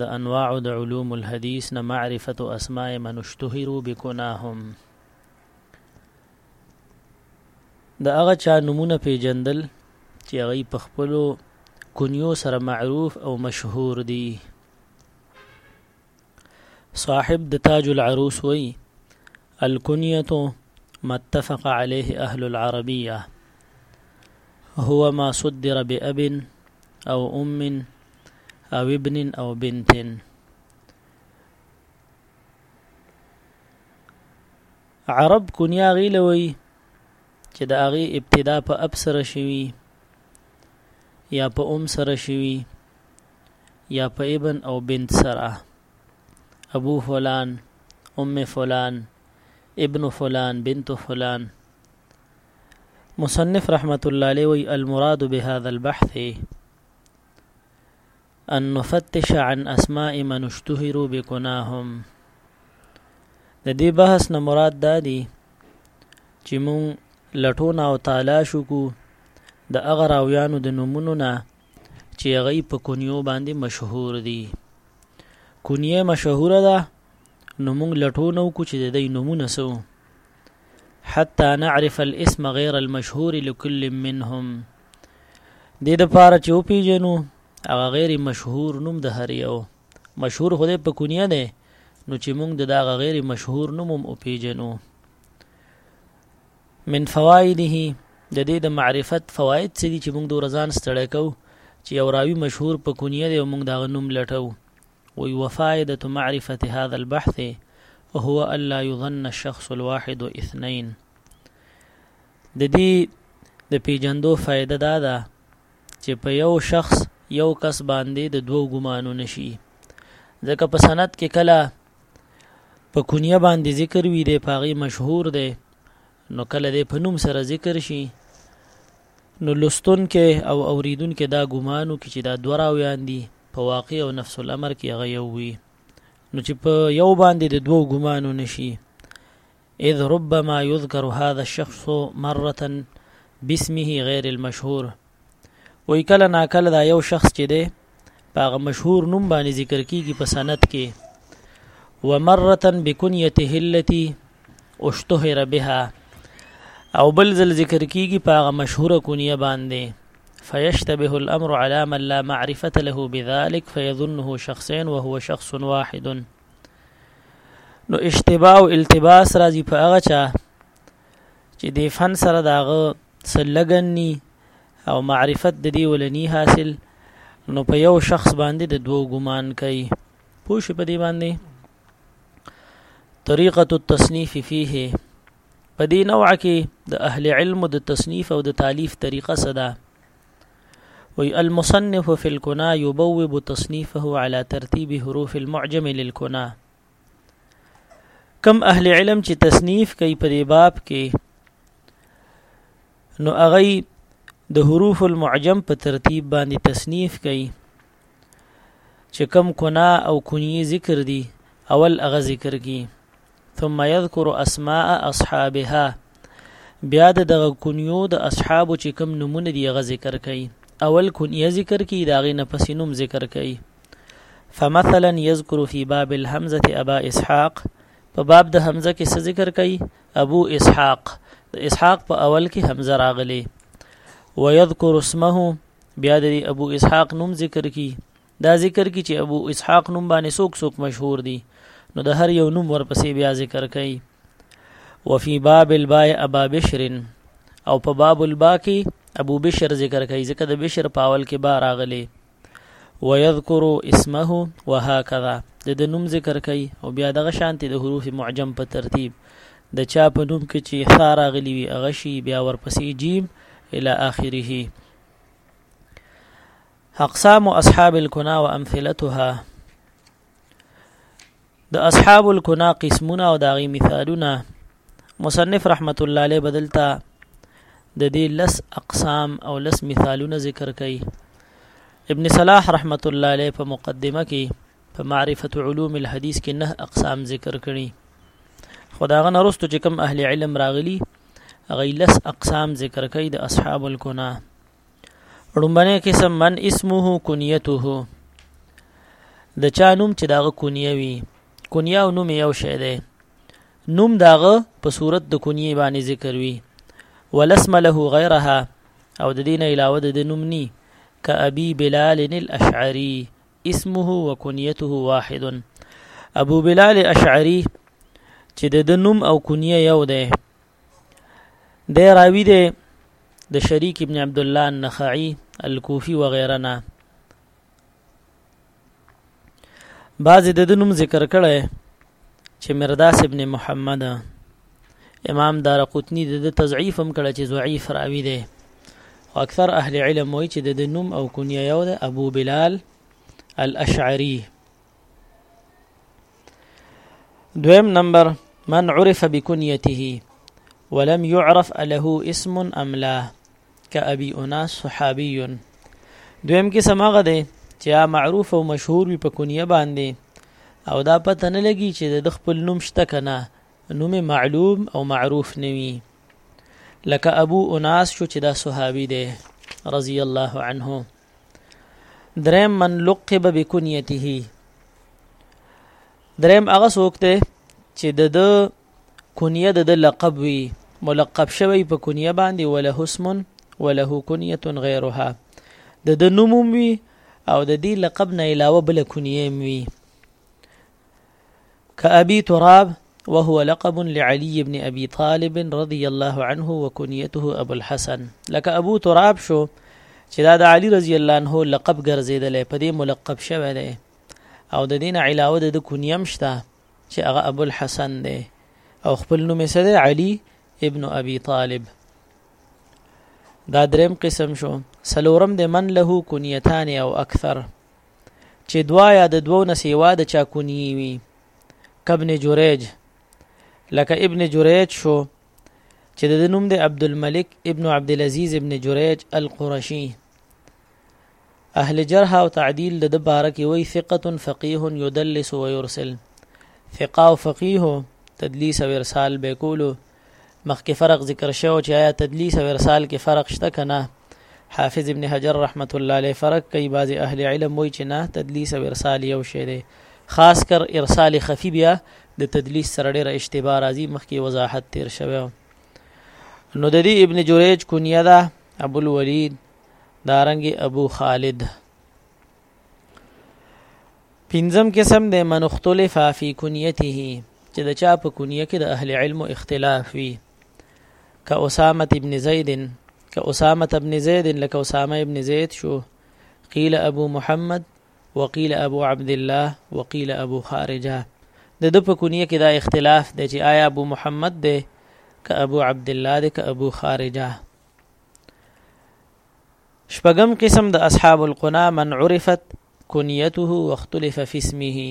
د انواع د علوم الحديث نه معرفت اسماء من اشتهروا بكناهم د هغه چا نمونه پیجندل چې هغه په خپل کنیو سره معروف او مشهور دي صاحب د تاج العروس وی الکنیه ما اتفق عليه اهل العربيه هو ما صدر بأب او ام او ابن او بنت عرب کنیا غیله وی چې د هغه ابتدا په اب سره شوی یا په ام سره شوی یا په ابن او بنت سره ابو فلان ام فلان ابن فلان بنت فلان مصنف رحمت الله علیه وی المراد بهذا البحث ان نفتش عن اسماء من اشتهروا بکناهم د دې بحث نه مراد دا دی چې مونږ لټون او تلاش وکړو د هغه راویانو د نومونو نه چې هغه په کونیو باندې مشهور دي کونیه مشهوره ده نو مونږ لټون وکړو چې د دې نومونه سو حتى نعرف الاسم غير المشهور لكل منهم دې د پاره چې وپیژنو هغه غیر مشهور نوم د هر یو مشهور خو دې په کونیه دی نو چې موږ د دا غیر مشهور نوم هم وپیژنو من فوائده د دې د معرفت فواید څه دي چې موږ د ورزان ستړی کو چې یو راوی مشهور په کونیه دی او موږ دا نوم لټو وی وفائده معرفت هذا البحث هو الا يظن الشخص الواحد اثنين د دې د پېژندو فایده دا ده چې په یو شخص یو کس باندې د دوو ګمانو نشي ځکه په سند کې کله په کونیه باندې ذکر وي دی پاغي مشهور دی نو کله دی په نوم سره ذکر شي نو لستون کې او اوریدون کې دا ګمانو کې چې دا دوه راویان دي په واقع او نفس الامر کې هغه یو وي نو چې په یو باندې د دوو ګمانو نشي اذ ربما يذکر هذا الشخص مره باسمه غیر المشهور وی کله نا کله دا یو شخص چې دی په هغه مشهور نوم باندې ذکر کیږي په سند کې ومره بکنیته التي اشتهر بها او بل ځل ذکر کیږي په هغه مشهوره کونیه باندې فيشتبه الأمر على من لا معرفة له بذلك فيظنه شخصين وهو شخص واحد نو اشتباه او التباس راځي په هغه چا چې د فن سره داغه سلګنی او معرفت د دی ولنی حاصل نو په یو شخص باندې د دوو ګمان کوي پوښ په دی باندې طریقه التصنیف فيه په دې نوع کې د اهل علم د تصنیف او د تالیف طریقه صدا وی المصنف فی الکنا یبوب تصنیفه علی ترتیب حروف المعجم للکنا کم اهل علم چې تصنیف کوي په دې باب کې نو هغه د حروف المعجم په ترتیب باندې تصنیف کوي چې کم کنا او کنی ذکر دي اول هغه ذکر کی ثم يذكر اسماء اصحابها بیا د دغه کنیو د اصحابو چې کوم نمونه دی هغه ذکر کوي اول کنیه ذکر کوي دا غي نفس نوم ذکر کوي فمثلا يذكر في باب الهمزه ابا اسحاق په باب د حمزه کې څه ذکر کوي ابو اسحاق د اسحاق په اول کې حمزه راغلي ويذكر اسمه بیا د ابو اسحاق نوم ذکر کوي دا ذکر کی چې ابو اسحاق نوم باندې څوک څوک مشهور دي نو د هر یو نوم ورپسې بیا ذکر کوي وفي باب الباء ابا بشر او په باب الباء کې ابو بشر ذکر کوي ځکه د بشر پاول کې با راغلي ويذكر اسمه وهكذا د د نوم ذکر کوي او بیا دغه شانتي د حروف معجم په ترتیب د چا په نوم کې چې ثا راغلی وي هغه شي بیا ورپسې جیم الی اخره اقسام اصحاب الكنا وامثلتها د اصحاب الكنا قسمونه او داغي مثالونه مصنف رحمت الله علیه بدلتا د دې لس اقسام او لس مثالونه ذکر کړي ابن صلاح رحمت الله علیه په مقدمه کې په معرفت علوم الحديث کې نه اقسام ذکر کړي خداغه نرستو چې کوم اهل علم راغلي غیلس اقسام ذکر کوي د اصحاب الکنا ړومبنه قسم من اسمه کنیته د چا نوم چې داغه کنیه وي کنیه او نوم یو شی دی نوم داغه په صورت د کنیه باندې ذکر وي ولسم له غیرها او د دین علاوه د نوم ني کابي بلال الاشعري اسمه وكنيته واحد ابو بلال اشعري چې د نوم او کنیه یو دی دی راوی دی د شریک ابن عبد الله النخعی الکوفی وغیرہ نه بعض د دنوم ذکر کړي چې مرداس ابن محمد امام دارقطنی د تضعیف هم کړه چې ضعیف راوی دی او اکثر اهل علم وایي چې د نوم او کنیه یو د ابو بلال الاشعری دویم نمبر من عرف بكنيته ولم يعرف له اسم ام لا كأبي اناس صحابي دویم کې سماغه دی چې معروف او مشهور وي په کنیه باندې او دا پته نه لګي چې د خپل نوم شته کنه نوم معلوم او معروف نه وي لکه ابو اناس شو چې دا صحابي دی رضی الله عنه دریم من لقب بکنیته دریم هغه څوک دی چې د د کنیه د د لقب وي ملقب شوی په کنیه باندې وله اسم وله کنیه غیرها د د نوم وي او د دې لقب نه علاوه بل کنیه وي كأبي تراب وهو لقب لعلي بن أبي طالب رضي الله عنه وكنيته أبو الحسن لك أبو تراب شو چې دا د علي رضی الله عنه لقب ګرځیدلې په دې ملقب شوی دی او د دین علاوه د کنیم شته چې هغه ابو الحسن دی او خپل نوم یې سره علي ابن ابي طالب دا دریم قسم شو سلورم د من له کنیتان او اکثر چې دوا یا د دوو نه سیوا د چا کونیې وي کبن جوریج لکه ابن جوریج شو چې د نوم د عبد الملک ابن عبد العزيز ابن جريج القرشي اهل جرح او تعديل د بارک وی ثقه فقيه يدلس ويرسل ثقه او فقيه تدليس او ارسال به کولو مخکې فرق ذکر شوی چې آیا تدلیس او ارسال کې فرق شته کنه حافظ ابن حجر رحمت الله علیه فرق کوي بعضی اهل علم وایي چې نه تدلیس او ارسال یو شی دی خاص کر ارسال خفی بیا د تدلیس سره ډیره اشتباه راځي مخکې وضاحت تیر شوی نو د دې ابن جریج کنیه ده ابو الولید دارنګ ابو خالد پنځم قسم د من اختلف فی کنیته چې د چا په کنیه کې د اهل علم اختلاف وي ک اسامه ابن زید ک اسامه ابن زید لک اسامه ابن زید شو قیل ابو محمد وقیل ابو عبد الله وقیل ابو خارجه د د په کنیه کې دا اختلاف دی چې آیا ابو محمد دی ک ابو عبد الله دی ک ابو خارجه شپږم قسم د اصحاب القنا من عرفت کنیته واختلف فی اسمه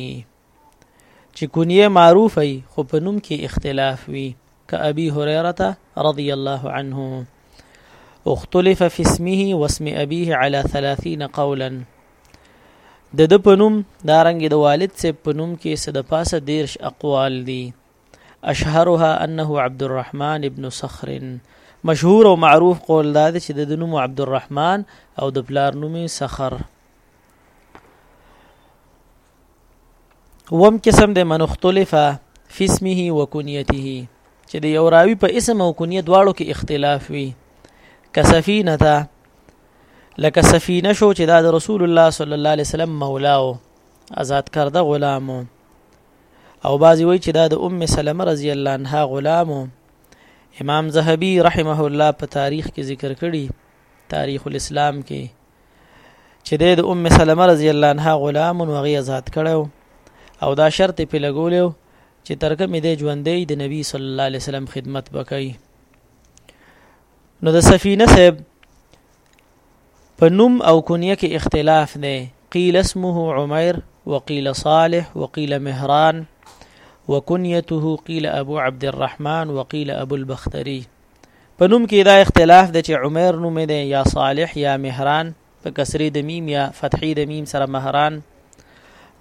چې کنیه معروف ای خو په نوم کې اختلاف وي كأبي هريرة رضي الله عنه اختلف في اسمه واسم أبيه على ثلاثين قولا د د پنوم دارنګ د والد سے پنوم کې صد پاسه دیرش اقوال دي اشهرها انه عبد الرحمن ابن صخر مشهور او معروف قول دا دی چې د نوم عبد الرحمن او د پلار نوم صخر وم قسم د من اختلفه فی اسمه وکنیته چې د یو راوی په اسم او کنیه دواړو کې اختلاف وي کسفینه تا لکه سفینه شو چې دا د رسول الله صلی الله علیه وسلم مولا او آزاد کرده غلامو او بعضی وی چې دا د ام سلمه رضی الله عنها غلام امام زهبی رحمه الله په تاریخ کې ذکر کړي تاریخ الاسلام کې چې د ام سلمه رضی الله عنها غلام او هغه آزاد کړو او دا شرط په لګولیو چې ترکه مې د ژوندې د نبی صلی الله علیه وسلم خدمت وکړي نو د سفینه صاحب په نوم او کنیه کې اختلاف دی قیل اسمه عمر وقیل صالح وقیل مهران وکنیته قیل ابو عبد الرحمن وقیل ابو البختری په نوم کې دا اختلاف دی چې عمر نوم دی یا صالح یا مهران په کسری د میم یا فتحې د میم سره مهران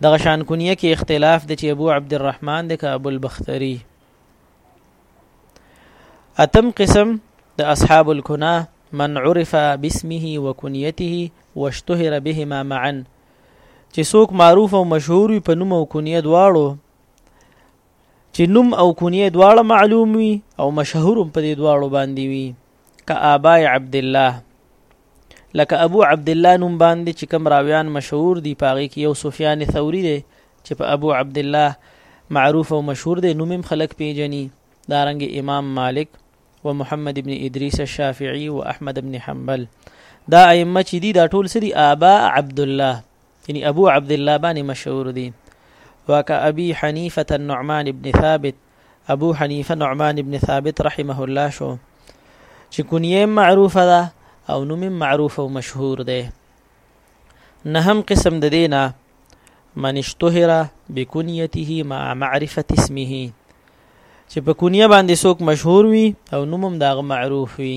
دغه شان کنیه کې اختلاف دی چې ابو عبد الرحمن دی که ابو البختری اتم قسم د اصحاب الكنا من عرف باسمه وكنيته واشتهر بهما معا چې څوک معروف او مشهور وي په نوم او کنیه دواړو چې نوم او کنیه دواړه معلوم وي او مشهور په دې دواړو باندې وي که آبای عبدالله لکه ابو عبدالله نوم باندې چې کوم راویان مشهور دي په هغې کې یو سفیان ثوري دی چې په ابو عبدالله معروف او مشهور دی نوم هم خلک پیژني دارنګ امام مالک و محمد ابن ادریس الشافعي و احمد ابن حنبل دا ائمه چې دي دا ټول سری آبا عبدالله یعنی ابو عبدالله باندې مشهور دي وکا ابي حنیفه النعمان ابن ثابت ابو حنیفه نعمان ابن ثابت رحمه الله شو چې کنیه معروفه ده او نوم معروف او مشهور ده نه هم قسم د دینه من اشتهر بکنیته مع معرفه اسمه چې په کنیه باندې څوک مشهور وي او نوم هم داغه معروف وي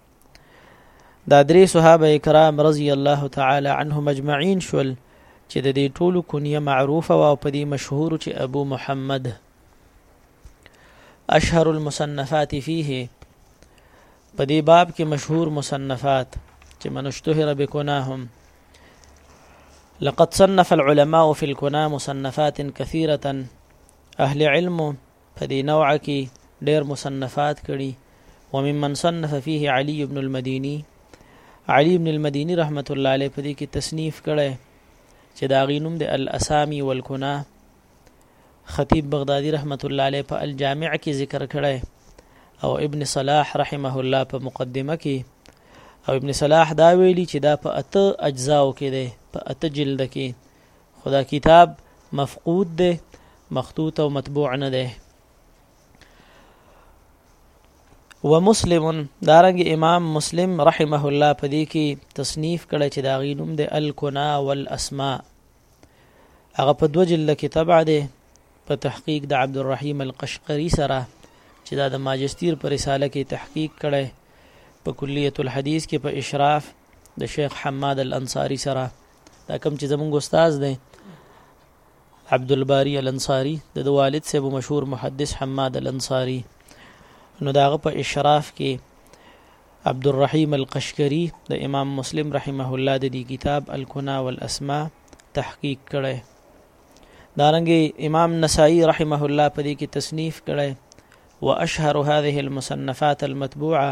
دا درې صحابه کرام رضی الله تعالی عنهم اجمعین شول چې د دې ټولو کنیه معروفه او په دې مشهور چې ابو محمد اشهر المصنفات فيه په دې باب کې مشهور مصنفات چې منشتهر بکناهم لقد صنف العلماء في الكنى مصنفات كثيرة أهل علم په دې نوع کې ډېر مصنفات کړي وممن صنف فيه علي بن المديني علي بن المديني رحمت الله عليه په دې کې تصنیف کړي چې دا غینوم د الاسامي والکنا خطیب بغدادي رحمت الله عليه په الجامع کې ذکر کړي او ابن صلاح رحمه الله په مقدمه کې او ابن صلاح دا ویلي چې دا په اته اجزاو کې ده په اته جلد کې خو دا کتاب مفقود دی مخطوط او مطبوع نه دی ومسلم دارنګ امام مسلم رحمه الله په دې کې تصنیف کړی چې دا غي نوم دی الکنا والاسماء هغه په دوه جلد کې تبع دی په تحقیق د عبدالرحیم القشقری سره چې دا د ماجستیر پر رساله کې تحقیق کړی په کلیه الحدیث کې په اشراف د شیخ حماد الانصاری سره دا کوم چې زمونږ استاد دی عبد الباری الانصاری د والد صاحب مشهور محدث حماد الانصاری نو داغه په اشراف کې عبد الرحیم القشکری د امام مسلم رحمه الله د دی کتاب الکنا والاسماء تحقیق کړي دارنګ امام نسائی رحمه الله په دې کې تصنیف کړي واشهر هذه المصنفات المطبوعه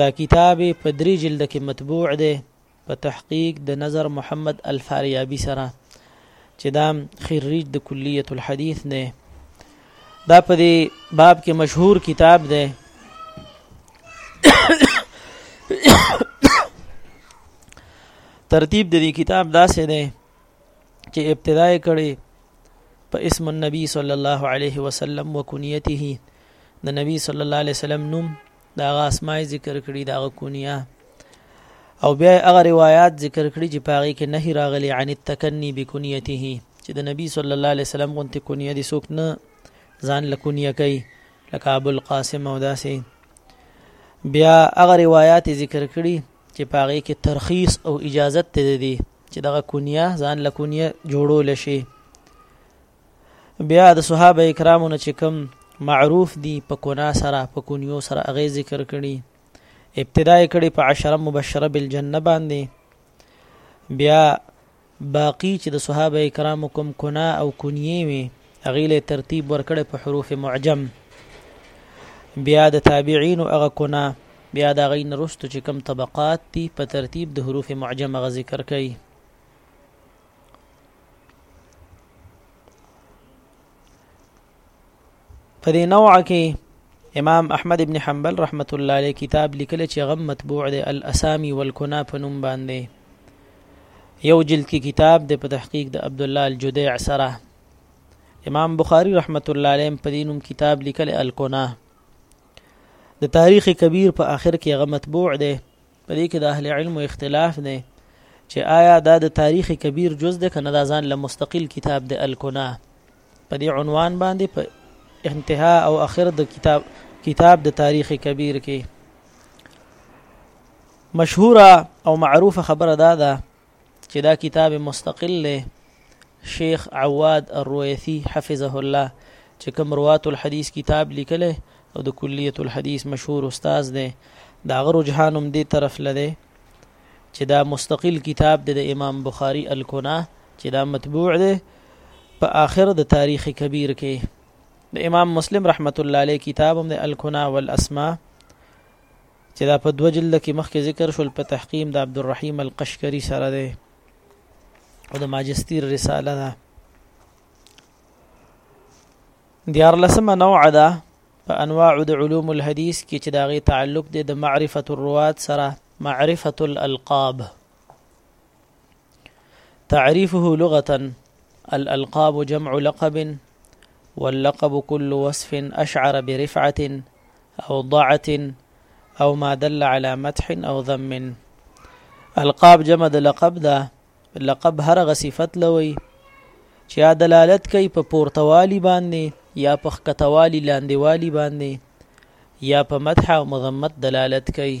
دا کتاب په درې جلد کې مطبوع دی په تحقیق د نظر محمد الفاریابی سره چې دا خريج د کلیه الحديث دی دا په دې باب کې مشهور کتاب دی ترتیب د دې کتاب داسې دی چې ابتدا یې کړې په اسم النبي صلی الله علیه وسلم وکنیته د نبی صلی الله علیه وسلم نوم د هغه اسماء ذکر کړي د هغه کونیه او بیا هغه روایت ذکر کړي چې پاغي کې نه راغلي عن التکنی بکنیته چې د نبی صلی الله علیه وسلم غونته کونیه دي سوک نه ځان لکونیه کوي لکه ابو القاسم او داسې بیا هغه روایت ذکر کړي چې پاغي کې ترخیص او اجازت ته دي چې دغه کونیه ځان لکونیه جوړول شي بیا د صحابه کرامو نه چې کوم معروف دي په کنا سره په کونیو سره هغه ذکر کړي ابتدا یې کړي په عشره مبشره بالجنه باندې بیا باقی چې د صحابه کرامو کوم کنا او کنیه وي هغه له ترتیب ورکړي په حروف معجم بیا د تابعین او هغه کنا بیا د غین رستو چې کوم طبقات دي په ترتیب د حروف معجم غ ذکر کړي په دې نوع کې امام احمد ابن حنبل رحمت الله علیه کتاب لیکل چې غم مطبوع دی الاسامی والکنا په نوم باندې یو جلد کې کتاب د په تحقیق د عبد الله الجدیع سره امام بخاری رحمت الله علیه په دې نوم کتاب لیکل الکنا د تاریخ کبیر په آخر کې غم مطبوع دی په دې کې د اهل علم اختلاف دی چې آیا دا د تاریخ کبیر جز ده کنه دا ځان له مستقل کتاب د الکنا په دې عنوان باندې په انتها او اخر د کتاب کتاب د تاریخ کبیر کې مشهوره او معروفه خبره دا ده چې دا کتاب مستقل دی شیخ عواد الرویثی حفظه الله چې کوم روات الحدیث کتاب لیکلی او د کلیه الحدیث مشهور استاد دی دا غو رجحان هم دې طرف لده چې دا مستقل کتاب دی د امام بخاری الکنا چې دا مطبوع دی په آخر د تاریخ کبیر کې د امام مسلم رحمت الله علیه کتاب هم د الکنا والاسماء چې دا په دوه جلده کې مخکې ذکر شول په تحقیم د عبدالرحیم القشکری سره دی او د ماجستیر رساله ده دیار لسمه نوع ده په انواع د علوم الحديث کې چې داغه تعلق دی د معرفت الروات سره معرفت الالقاب تعريفه لغة الألقاب جمع لقب واللقب كل وصف أشعر برفعة أو ضعة أو ما دل على مدح أو ذم القاب جمع د لقب ده لقب هرغه صفت لوي چې دلالت کوي په پورتوالي باندې یا په ښکتوالي لاندې والي باندې یا په مدح او مذمت دلالت کوي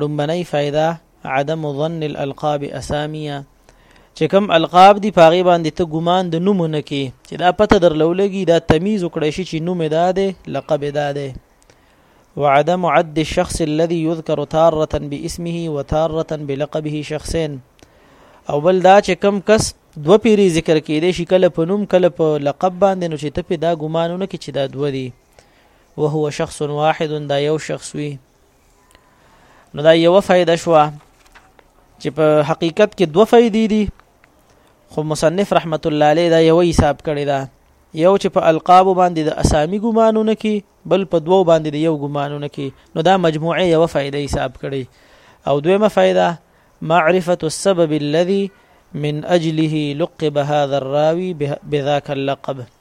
ړومبنۍ فائده عدم ظن الالقاب اساميه چې کوم القاب دی پاغي باندې ته ګمان د نوم نه کې چې دا پته در لولګي دا تمیز وکړی شي چې نوم دا دی لقب دا دی وعدم عد الشخص الذي يذكر تارة باسمه وتارة بلقبه شخصين او بل دا چې کم کس دو پیری ذکر کېدې شي کله په نوم کله په لقب باندې نو چې ته په دا ګمانونه کې چې دا دوه دي وهو شخص واحد دا یو شخص وي نو دا یو فائدہ شو چې په حقیقت کې دوه فائدې دي خو مصنف رحمت الله علیه دا یو حساب کړی دا یو چې په القاب باندې د اسامی ګمانونه کې بل په دوو باندې د یو ګمانونه کې نو دا مجموعه یو فائدہ حساب کړی او دویمه فائدہ معرفه السبب الذي من اجله لقب هذا الراوي بذاك اللقب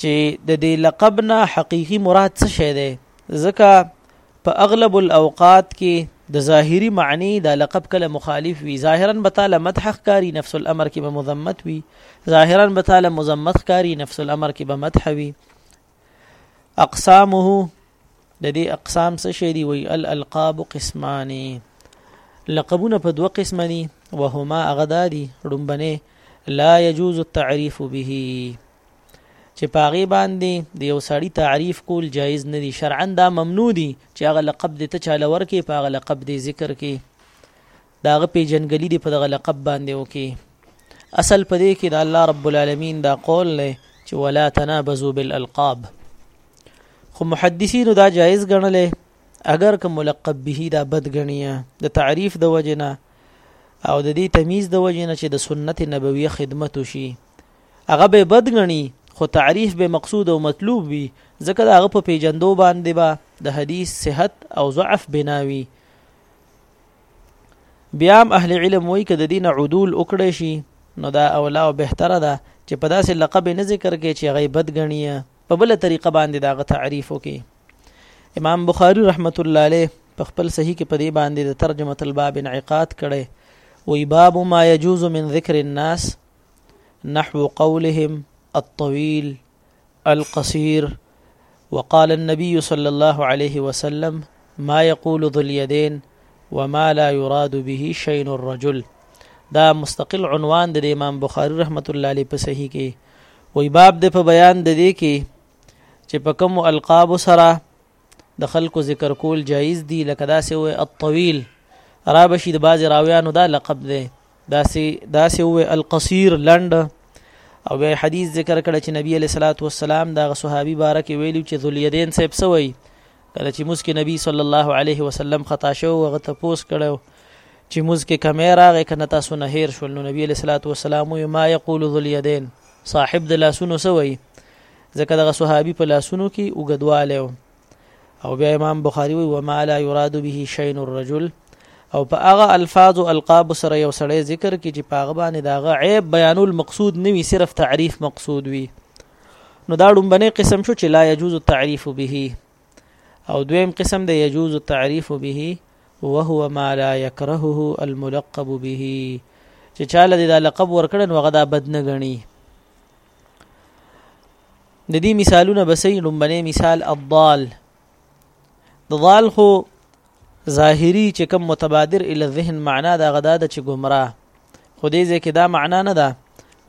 چې د دې لقب نه حقيقي مراد څه شی دی ځکه په اغلب الاوقات کې د ظاهري معنی دا لقب کله مخالف وي ظاهرا به تعالی مدح کاری نفس الامر کې به مذمت وي ظاهرا به تعالی مذمت کاری نفس الامر کې به مدح وي اقسامه د دې اقسام څه شي دی وی الالقاب قسمان لقبونه په دوه قسمه دي وهما اغدادي ډومبنه لا يجوز التعريف به چې پاغي باندې د یو سړی تعریف کول جایز نه دي شرعا دا ممنوع دي چې هغه لقب دې ته چاله ورکې پاغه لقب دې ذکر کې د هغه پیژندګلي دې په دغه لقب باندې وکړي اصل په دې کې د الله رب العالمین دا قول دی چې ولا تنابزوا بالالقاب خو محدثینو دا جایز ګڼلی اگر که ملقب به دا بد ګڼیه د تعریف د وجې نه او د دې تمیز د وجې نه چې د سنت نبویه خدمت وشي هغه به بد ګڼي خو تعریف به مقصود او مطلوب وي ځکه دا هغه په پیجندو باندې به با د حدیث صحت او ضعف بناوي بیا هم اهل علم وایي کده دین عدول وکړي شي نو دا اولا او بهتره ده چې په داسې لقب نه ذکر کې چې هغه بد غني په بل طریقه باندې دا غ تعریف وکي امام بخاری رحمت الله علیه په خپل صحیح کې په دې باندې د ترجمه الباب انعقاد کړي وی باب ما يجوز من ذکر الناس نحو قولهم الطويل القصير وقال النبي صلى الله عليه وسلم ما يقول ذو اليدين وما لا يراد به شيء الرجل دا مستقل عنوان د امام بخاری رحمت الله علیه په صحیح کې وی باب د په بیان د دې کې چې په کوم القاب سره د خلکو ذکر کول جایز دي لکه داسې وې الطویل را بشي د بعضې راویانو دا لقب دی داسې داسې وې القصیر لنډ او بیا حدیث ذکر کړ چې نبی علیہ الصلوۃ والسلام دا صحابي بارک ویلو چې ذل یدین صاحب سوی کله چې مسکی نبی صلی الله علیه وسلم خطا شو هغه ته پوس کړو چې مسکی کمه راغې کنه تاسو نه هیر شول نو نبی علیہ الصلوۃ والسلام ما یقول ذل یدین صاحب د لاسونو سوی ځکه دغه صحابي په لاسونو کې وګدواله و او بیا امام بخاری وی وما لا يراد به شيء الرجل او په هغه الفاظ او القاب سره یو سړی ذکر کی چې په هغه باندې داغه عیب بیانول مقصود نه وي صرف تعریف مقصود وي نو دا ډومبنه قسم شو چې لا يجوز التعريف به او دویم قسم د يجوز التعريف به وهو ما لا يكرهه الملقب به چې چاله د لقب ورکړن وغدا بد نه غني د دې مثالونه بسې لومبنه مثال الضال د ضال خو ظاهری چې کوم متبادر ال ذهن معنا دا غدا د چې گمراه خو دې ځکه دا معنا نه ده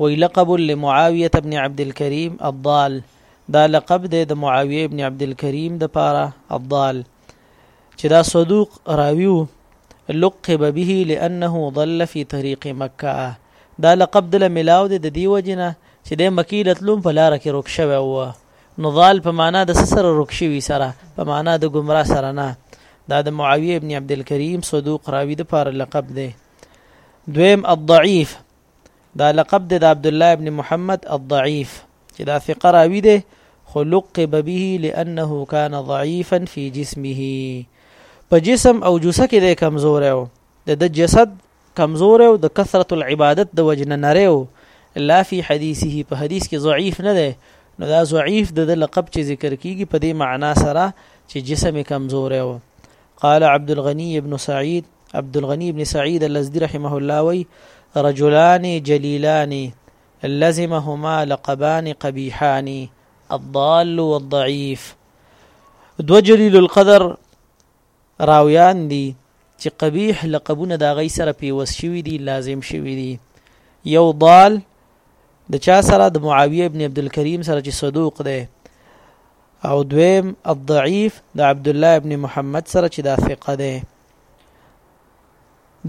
وی لقب لمعاويه ابن عبد الكريم الضال دا لقب د معاويه ابن عبد الكريم د پاره الضال چې دا صدوق راویو لقب به لانه ضل في طريق مکه دا لقب دل ملاو دی د دی وجنه چې د مکی لتلوم په لار کې روک شوی و نو ضال په معنا د سره روک شوی سره په معنا د گمراه سره نه دا د معاویه ابن عبد الکریم صدوق راوی د پار لقب دی دویم الضعیف دا لقب د عبد الله ابن محمد الضعيف چې دا ثقه راوي دی خو لقب به لانه كان ضعيفا في جسمه په جسم او جسه کې د کمزور او د جسد کمزور او د کثرت العبادت د وجنه نریو لا في حديثه په حديث کې ضعيف نه دی نو دا ضعيف د لقب چې ذکر کیږي په دې معنا سره چې جسم کمزور او قال عبد الغني ابن سعيد عبد الغني ابن سعيد الازدي رحمه الله وي رجلان جليلان لزمهما لقبان قبيحان الضال والضعيف دو جليل القدر راويان دي چې قبيح لقبونه دا غي سره پیوس شوی دي لازم شوی دي یو ضال د چا سره د معاویه ابن عبد الکریم سره چې صدوق دی او دویم الضعیف د عبد الله ابن محمد سره چې دا ثقه ده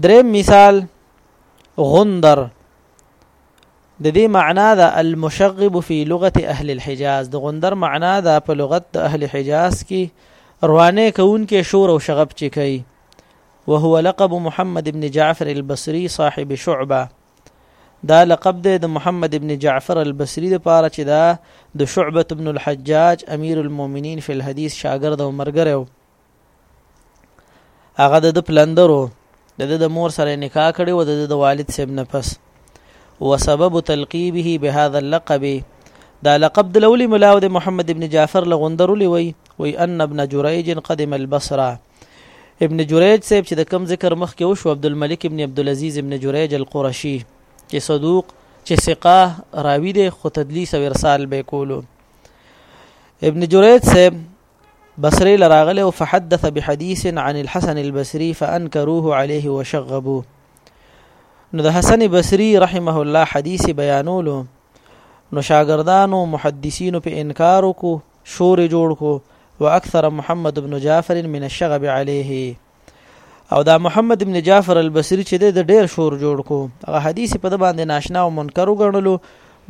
دریم مثال غندر د دې معنا د المشغب فی لغه اهل الحجاز د غندر معنا د په لغت د اهل حجاز کې روانه کون کې شور او شغب چي کوي وهو لقب محمد ابن جعفر البصري صاحب شعبه دا لقب دی د محمد ابن جعفر البصری لپاره چې دا د شعبه ابن الحجاج امیر المؤمنین فی الحدیث شاګرد او مرګره و هغه د پلندرو د د مور سره نکاح کړي و د د والد سیب نه پس وسبب تلقیبه بهذا اللقب دا لقب د لولی ملاو د محمد ابن جعفر لغندر لوي وي ان ابن جريج قدم البصره ابن جریج صاحب چې د کم ذکر مخکې وشو عبد الملک ابن عبد العزيز ابن جریج القرشي چې صدوق چې ثقه راوی دی خو تدلیس او ارسال به کولو ابن جریج صاحب بصري لراغله فحدث بحديث عن الحسن البصري فانكروه عليه وشغبوه نو د حسن بصري رحمه الله حديث بیانولو نو شاګردانو محدثینو په انکار وکړو شور جوړ کو واكثر محمد بن جعفر من الشغب عليه او دا محمد ابن جعفر البصری چې د ډیر شور جوړ کو هغه حدیث په د باندې ناشنا او منکر وګڼلو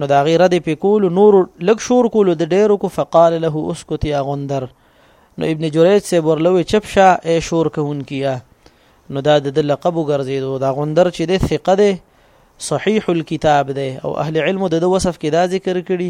نو دا غیره د پکول نور لګ شور کولو د ډیرو کو فقال له اسکت یا غندر نو ابن جریج سے ورلوي چپشا اي شور کوونکیا نو دا د لقب ګرځیدو دا غندر چې د ثقه ده صحیح الكتاب ده او اهل علم د وصف کې دا ذکر کړي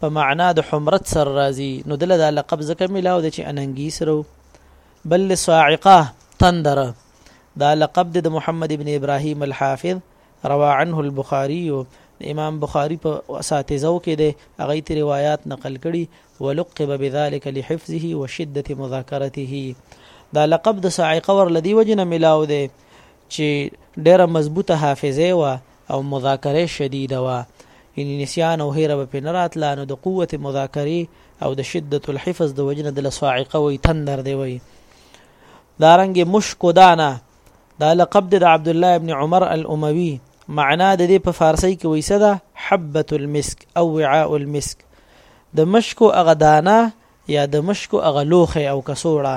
په معنا د حمرت سره راځي نو دله دا لقب ځکه ملاو دی چې اننګي سره بل صاعقه تندر دا لقب د محمد ابن ابراهيم الحافظ روا عنه البخاري امام بخاري په اساتذو کې دی هغه تی روایت نقل کړي ولقب بذلك لحفظه وشده مذاکرته دا لقب د صاعقه ور لدی وجنه ملاو دی چې ډیره مضبوطه حافظه و او مذاکره شدیده وه یعنی نسیان او هیره به پې نه راتله نو د قوت مذاکرې او د شدت الحفظ د وجنه د لصاعقه وی تندر دی وی دارنګ مشکو دانا دا لقب د عبد الله ابن عمر الاموي معنا د دې په فارسی کې وایي صدا حبه المسك او وعاء المسك د مشکو اغه دانا یا د مشکو اغه لوخه او کسوړه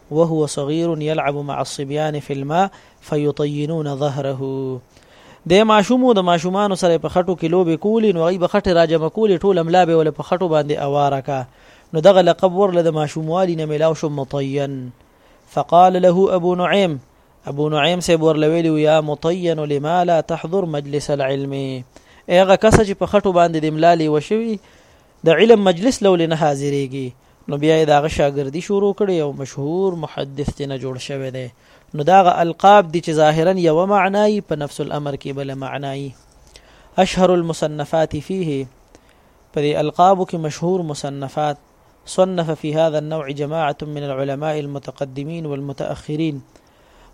وهو صغير يلعب مع الصبيان في الماء فيطينون ظهره د ماشومو د ماشومانو سره په خټو کې لوبې کولې نو غي بخټه راجمه کولې ټول املا به ول په خټو باندې اواره کا نو دغه لقب ورله د ماشوموالي نه ملاو شو مطين فقال له ابو نعيم ابو نعيم سه ورلوي له يا مطين لما لا تحضر مجلس العلم اغه کس چې په خټو باندې د املا لې وشوي د علم مجلس لولې نه حاضرېږي نو بیا یې داغه شاګردي شروع کړي او مشهور محدث تنه جوړ شوی دی نو داغه القاب دي چې ظاهرا یو معنی په نفس الامر کې بل معنی اشهر المصنفات فيه په دې القاب کې مشهور مصنفات صنف في هذا النوع جماعة من العلماء المتقدمين والمتأخرين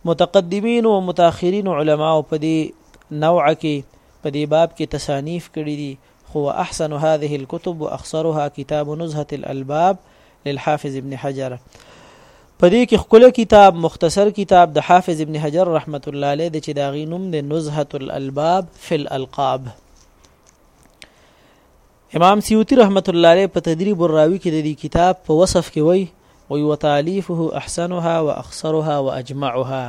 متقدمين ومتأخرين علماء په دې نوع کې په دې باب کې تصانیف کړي دي خو واحسن هذه الكتب واخصرها کتاب نزهة الالباب للحافظ ابن حجر په دې کې خپل کتاب مختصر کتاب د حافظ ابن حجر رحمت الله علیه د چې دا غي نوم د نزهه الالباب فی الالقاب امام سیوطی رحمت الله علیه په تدریب الراوی کې د دې کتاب په وصف کې وایي وی وتالیفه احسنها واخسرها واجمعها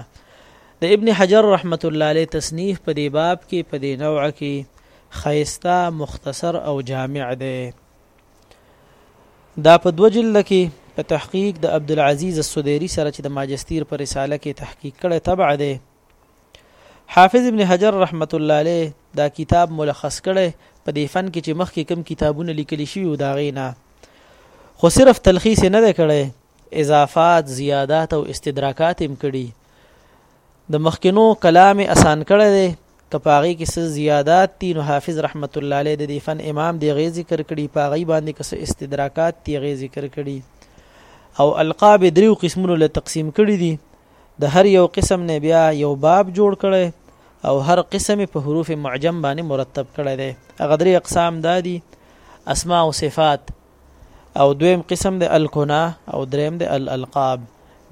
د ابن حجر رحمت الله علیه تصنیف په دې باب کې په دې نوع کې ښایسته مختصر او جامع دی دا په دو جلد کې په تحقیق د عبدالعزیز السدیری سره چې د ماجستیر پر رساله کې تحقیق کړی تبع دی حافظ ابن حجر رحمت الله علیه دا کتاب ملخص کړي په دې فن کې چې مخکې کم کتابونه لیکل شوي او دا غینا خو صرف تلخیص نه دی کړی اضافات زیادات او استدراکات هم کړي د مخکینو کلام اسان کړی دی که په هغې کې څه زیادات دي نو حافظ رحمت الله علیه د دې فن امام دی غې ذکر کړي په هغې باندې که څه استدراکات دي غې ذکر کړي او القاب دریو قسمونو له تقسیم کړي دي د هر یو قسم نه بیا یو باب جوړ کړي او هر قسم په حروف معجم باندې مرتب کړی دی هغه درې اقسام دادي اسماء او صفات او دویم قسم د الکنا او دریم د الالقاب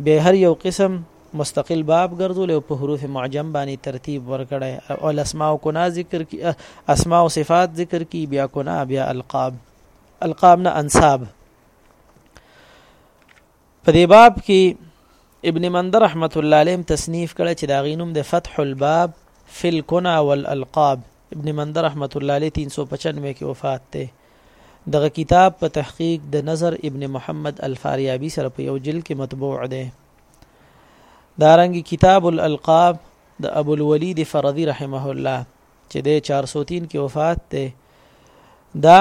به هر یو قسم مستقل باب ګرځول او په حروف معجم باندې ترتیب ورکړي او الاسماء او کنا ذکر کی اسماء او صفات ذکر کی بیا کنا بیا القاب القاب نه انساب په دې باب کې ابن مندر رحمت الله علیه تصنیف کړه چې دا غینوم د فتح الباب فی الکنا والالقاب ابن مندر رحمت الله علیه 395 کې وفات ته دغه کتاب په تحقیق د نظر ابن محمد الفاریابی سره په یو جلد کې مطبوع دی دارنګ کتاب الالقاب د ابو الولید فرضی رحمه الله چې د 403 کې وفات دی دا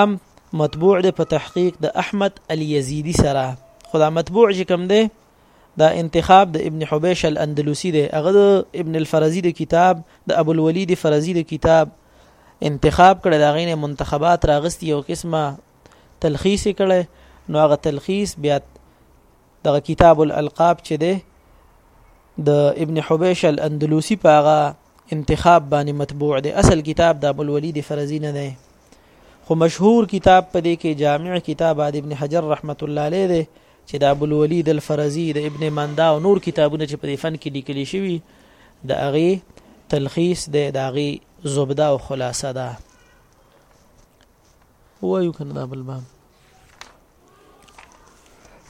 مطبوع دی په تحقیق د احمد الیزیدی سره خدا مطبوع چې کوم دی دا انتخاب د ابن حبیش الاندلسی دی هغه د ابن الفرزی د کتاب د ابو الولید فرزی د کتاب انتخاب کړی دا غینه منتخبات راغستی یو قسمه تلخیص کړي نو هغه تلخیص بیا دغه کتاب الالقاب چې دی د ابن حبیش الاندلسی په هغه انتخاب باندې مطبوع دی اصل کتاب د ابو الولید فرزی نه دی خو مشهور کتاب په دې کې جامع کتاب د ابن حجر رحمت الله علیه دی چې د ابو الولید الفرزی د ابن مندا او نور کتابونه چې په دې فن کې لیکل شوي د هغه تلخیص دی د هغه زبده او خلاصه ده وایو کنه دا بل باب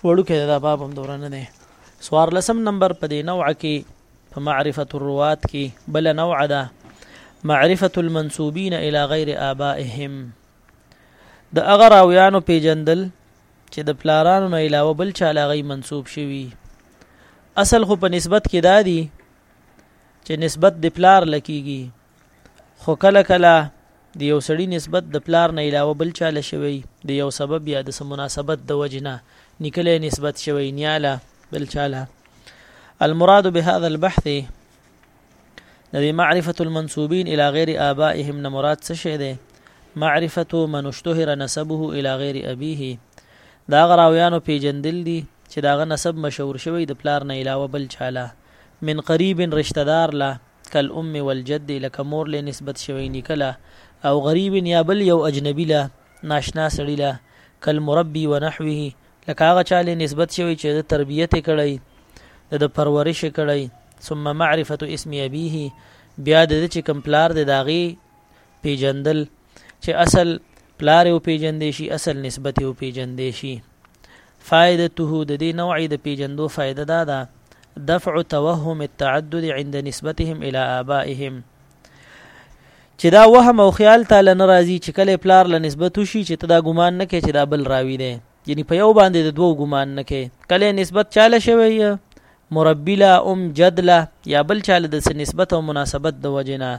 وړوکی دا باب هم دوره نه دی څوارلسم نمبر په دې نوع کې په معرفت الروات کې بل نوع ده معرفت المنسوبین الی غیر آبائهم د هغه راویانو پیجندل چې د پلارانو نه علاوه بل چا لاغي منسوب شوی اصل خو په نسبت کې دادی چې نسبت د پلار لکېږي خو کله کله د یو سړي نسبت د پلار نه علاوه بل چا له شوی د یو سبب یا د مناسبت د وجنه نکله نسبت شوی نیاله بل چاله المراد بهذا البحث د معرفه المنسوبين الى غير ابائهم نه مراد څه شی دی معرفه من اشتهر نسبه الى غير ابيه دا غراویانو پیجندل دي چې داغه نسب مشهور شوی د پلار نه علاوه بل چاله من قریب رشتہ دار لا کالام والجد لکه مور له نسبت شوی نیکه له او غریب یا بل یو اجنبي له ناشنا سړي له کالمربي ونحوه لکه هغه چا له نسبت شوی چې د تربیت کړی د د پرورش کړی ثم معرفه اسم ابيه بیا د چې کم پلار د داغي پیجندل چې اصل پلار او پیجندې شي اصل نسبت او پیجندې شي فائدته د دې نوع د پیجندو فائده دا ده دفع توهم التعدد عند نسبتهم الى آبائهم چې دا وهم او خیال ته لنه راځي چې کله پلار له نسبت شي چې ته دا ګمان نه کې چې دا بل راوي دی یعنی په یو باندې د دوو ګمان نه کې کله نسبت چاله شوی مربی له ام جد له یا بل چا له د څه نسبت او مناسبت د وجې نه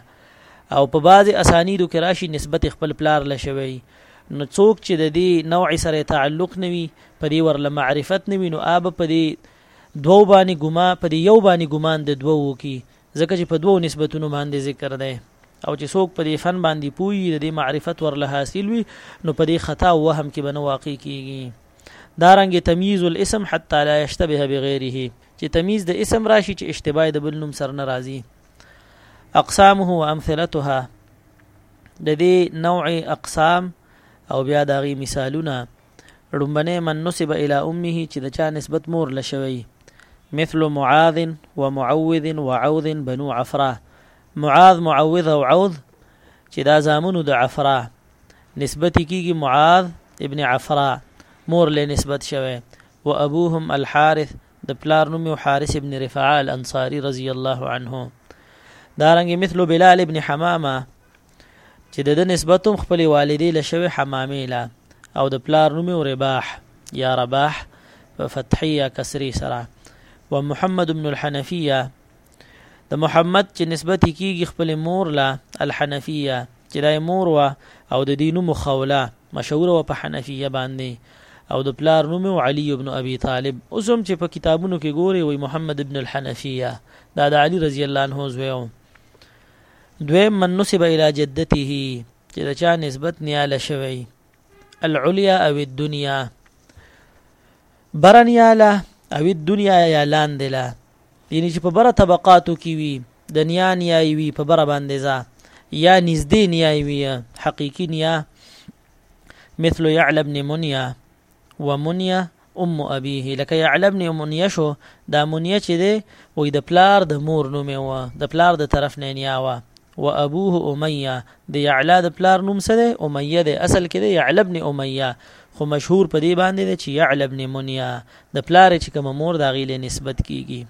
او په بعضې اسانیدو کې راشي نسبت خپل پلار له شوی نو څوک چې د دې نوع سره تعلق نوي په دې ورله معرفت نوي نو آب په دې دوو باندې ګما په دې یو باندې ګمان د دوو وکي ځکه چې په دوو نسبتونو باندې ذکر دی او چې څوک په دې فن باندې پوي د دې معرفت ورله حاصل وي نو په دې خطا او وهم کې بنو واقع کیږي دارنګ تمیز الاسم حتی لا یشتبه بغیره چې تمیز د اسم راشي چې اشتباه د بل نوم سره ناراضي اقسامه وامثلتها د دې نوع اقسام او بیا د غي مثالونه لومبنه من نسب الى امه چې د چا نسبت مور لشوي مثل معاذ ومعوذ وعوذ بنو عفرا معاذ معوذ او عوذ چې دا زامنو د عفرا نسبت کیږي معاذ ابن عفراء مور له نسبت شوه و ابوهم الحارث د پلار نوم حارث ابن رفاعه الانصاري رضی الله عنه دارنګ مثل بلال ابن حمامه چې د نسبت هم خپل والدې له شوه حمامه له او د پلار نوم رباح یا رباح په فتحیه کسری سره ومحمد ابن الحنفیه د محمد چې نسبت کیږي خپل مور لا الحنفیه چې دای مور وا او د دینو مخوله مشهور و په حنفیه باندې او د پلار نوم علی ابن ابي طالب اوس هم چې په کتابونو کې ګوري وي محمد ابن الحنفیه دا د علی رضی الله عنه زوی دویم من نسب الى جدته چې د چا نسبت نیاله شوی العليا او الدنيا برنيا لا او الدنيا يا لاندې لا یعنی چې په بره طبقاتو کې وي د نیا نیای وي په بره باندې ځا یا نږدې نیای وي حقيقي نیا مثل يعلى بن منيا ومنيا ام ابيه لکه يعلمني منيه شو دا منيه چې دی وي د پلار د مور نوم و د پلار د طرف نه نیا و و ابوه اميه د يعلا د پلار نوم څه دی اميه دی اصل کې دی يعلبن اميه خو مشهور په دې باندې دی چې يعلبن منيه د پلار چې کوم مور دا غیله نسبت کیږي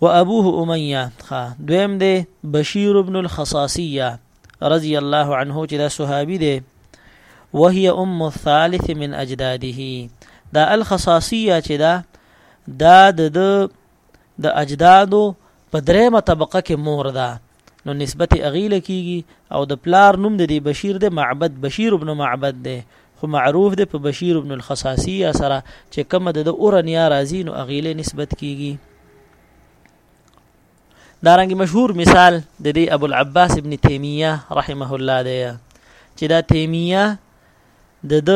و ابوه امیه خا دویم دی بشیر ابن الخصاصیه رضی الله عنه چې دا صحابي دی وهي ام الثالث من اجداده دا الخصاصیه چې دا دا د د اجدادو په درېمه طبقه کې مور ده نو نسبت اغیل کیږي او د پلار نوم د دی بشیر د معبد بشیر ابن معبد ده خو معروف ده په بشیر ابن الخصاصی یا سره چې کوم د اورنیا راځي نو اغیل نسبت کیږي دارنګ مشهور مثال د دی ابو العباس ابن تیمیه رحمه الله ده چې دا تیمیه د د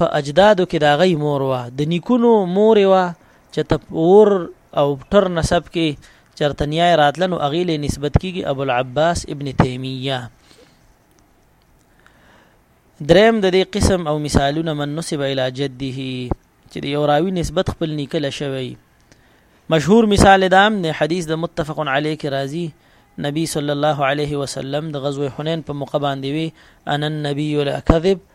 په اجدادو کې د هغوی مور وه د نیکونو مورې وه چې ته اور او ټر نسب کې چرته نیای راتله نو هغې له نسبت کېږي ابوالعباس ابن تیمیه دریم د دې قسم او مثالونه من نسب الی جده چې یو راوی نسبت خپل نیکه له شوی مشهور مثال دام نه حدیث د متفق علیه کې راځي نبی صلی الله علیه وسلم د غزوه حنین په موقع باندې وی ان النبی لا کذب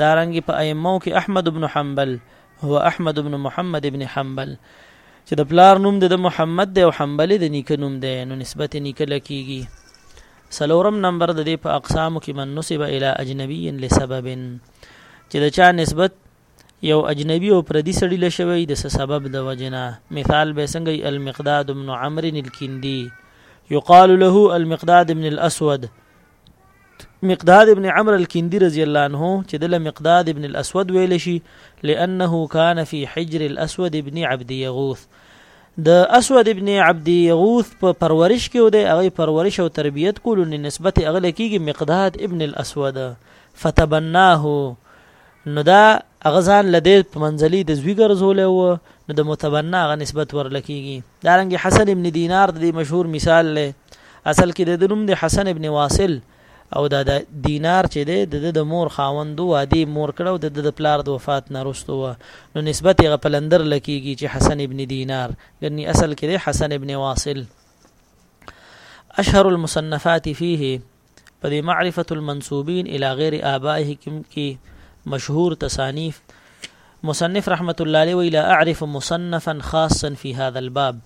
دارنګه په ائمه کې احمد بن حنبل هو احمد بن محمد ابن حنبل چې د پلار نوم د محمد دی او حنبل د نیکه نوم دی نو نسبت نیکه لکېږي سلورم نمبر د دې په اقسامو کې من نسب الی اجنبی لسبب چې د چا نسبت یو اجنبی او پردي سړی لشوي د سبب د وجنه مثال به څنګه المقداد بن عمرو الکندی یقال له المقداد بن الاسود مقداد ابن عمرو الکندی رضی الله عنه چې دله مقداد ابن الاسود ویل شي لانه کان فی حجر الاسود ابن عبد یغوث د اسود ابن عبد یغوث په پرورش کې و دی هغه پرورش او تربیت کولو نه نسبت هغه لکېږي مقداد ابن الاسود فتبناه نو دا هغه ځان لدې په منځلي د زوی ګرځولې و نو د متبنا هغه نسبت ورلکېږي دارنګ حسن ابن دینار د دې مشهور مثال له اصل کې د نوم د حسن ابن واصل او دا د دینار چې دی د د مور خاوندو وادي مور کړو د د پلار د وفات نه رستو نو نسبت یې غپلندر لکېږي چې حسن ابن دینار ګنې اصل کې دی حسن ابن واصل اشهر المصنفات فيه په دې معرفة المنصوبين الى غير آبائهم کې مشهور تصانیف مصنف رحمت الله علیه وی لا اعرف مصنفا خاصا في هذا الباب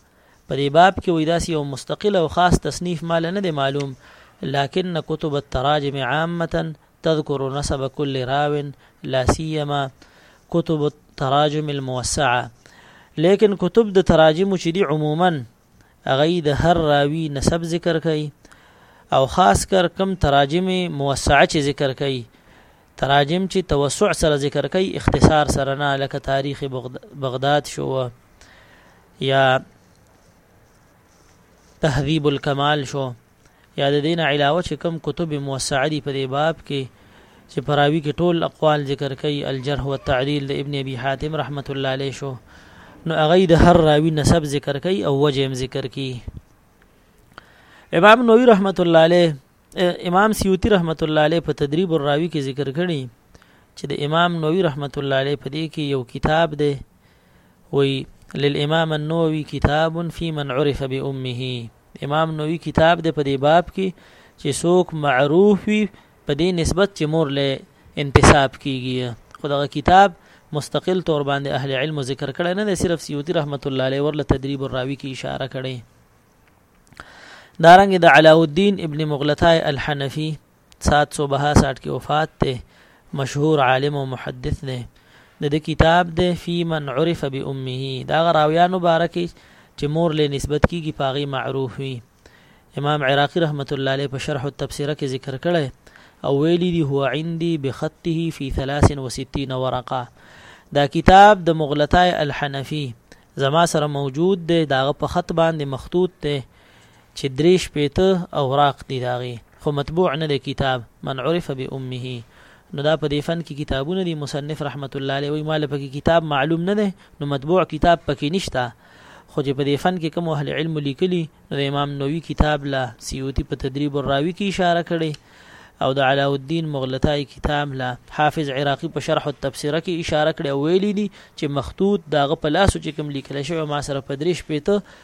په دې باب کې وې داسې یو مستقل او خاص تصنیف مال نه دی معلوم لكن كتب التراجم عامه تذكر نسب كل راو لا سيما كتب التراجم الموسعه لیکن کتب د تراجم چې دي عموما هغه یې د هر راوي نسب ذکر کوي او خاص کر کم تراجم موسعه چې ذکر کوي تراجم چې توسع سره ذکر کوي اختصار سره نه لکه تاریخ بغداد شو یا تهذیب الکمال شو یا د دین علاوه چې کم کتب موسعه دي په دې باب کې چې پراوی کې ټول اقوال ذکر کوي الجرح والتعديل د ابن ابي حاتم رحمت الله عليه شو نو هغه د هر راوی نسب ذکر کوي او وجه هم ذکر کوي امام نووي رحمت الله عليه امام سیوطي رحمت الله عليه په تدریب الراوی کې ذکر کړي چې د امام نووي رحمت الله عليه په دې کې یو کتاب دی وی للامام النووي کتاب فی من عرف بامه امام نووي کتاب دی په دې باب کې چې څوک معروف وي په دې نسبت چې مور له انتساب کیږي خو دغه کتاب مستقل تور باندې اهل علم ذکر کړي نه صرف سیوطي رحمت الله علیه ورله تدریب الراوی کې اشاره کړي دارنګ د علاء الدین ابن مغلطای الحنفی سات سو بهاساټ کې وفات دی مشهور عالم او محدث دی د د کتاب دی فی من عرف بامه دا راویان مبارک چې مور له نسبت کیږي پاغي معروف وي امام عراقی رحمت الله علیه په شرح التفسیر کې ذکر کړی او ویلی دی هو عندي بخطه فی 63 ورقه دا کتاب د مغلطای الحنفی زما سره موجود دی داغه په خط باندې مخطوط دی چه درې شپېته اوراق دي د هغې خو مطبوع نه دی کتاب من عرف بأمه نو دا په دې فن کې کتابونه دي مصنف رحمت الله علیه وایي ما له پکې کتاب معلوم نه دی نو مطبوع کتاب پکې نشته خو چې په دې فن کې کوم اهل علم لیکلي نو د امام نووي کتاب له سیوطي په تدریب الراوي کې اشاره کړې او د علاء الدین مغلطای کتاب لا حافظ عراقی په شرح التفسیره کې اشاره کړې او ویلي دي چې مخطوط داغه په لاسو چې کوم لیکل شوی ما سره په درې شپېته